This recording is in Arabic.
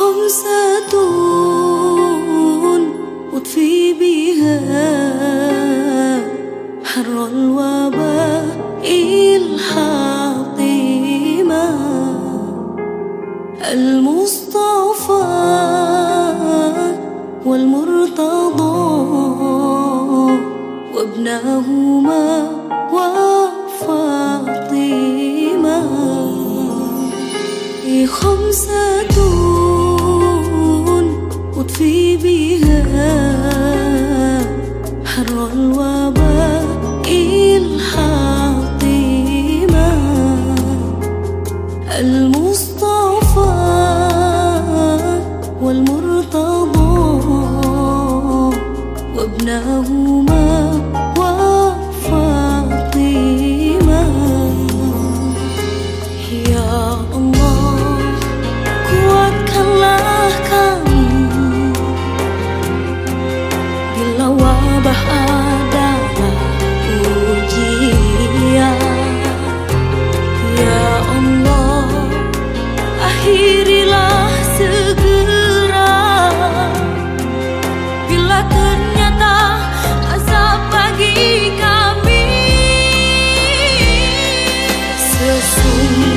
خمسة أطفي بها حر الوباء الحاطمة المصطفى والمرتضى وابنهما وفاطمة. خمسة أطفي بها حر الوباء musibah ujian. Ya Allah akhirilah segera. Bila ternyata azab bagi kami Sesungguhnya